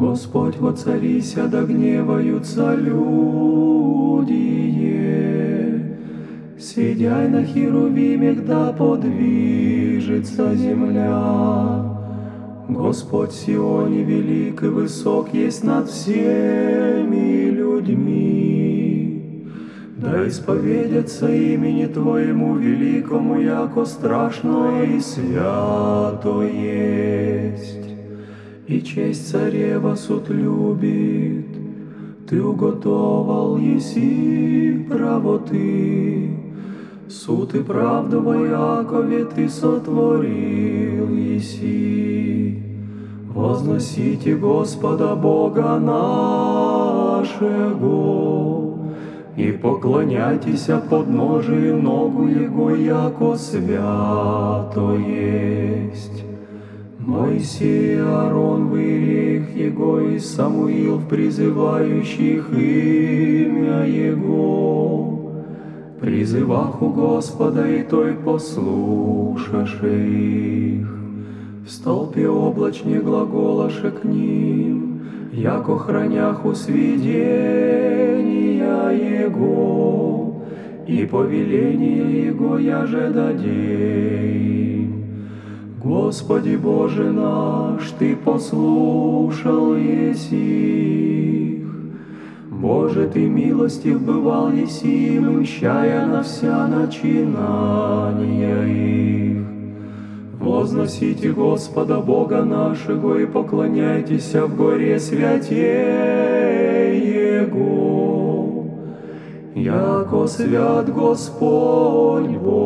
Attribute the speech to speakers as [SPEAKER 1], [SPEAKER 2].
[SPEAKER 1] Господь воцарися, да гневаются люди. Сидяй на херувимах, да подвижется земля. Господь Сионе велик и высок есть над всеми людьми. Да исповедятся имени Твоему великому, яко страшное и свято есть и честь царева суд любит. Ты уготовал еси правоты, суд и правду во Якове ты сотворил еси. Возносите Господа Бога нашего, и поклоняйтесь подножию ногу Его, яко свято есть. Моисей, Аарон, вырек Его и Самуил, призывающих имя Его. Призывах у Господа, и Той послушаше их. В столпе облачне глаголаше к ним, яко хранях у сведения Его, и повеление Его я же дадей. Господи Боже наш, Ты послушал еси их. Боже, Ты милостив бывал еси им, мщая на вся начинания их. Возносите Господа Бога нашего и поклоняйтесь в горе святей Его. Яко свят Господь Бог.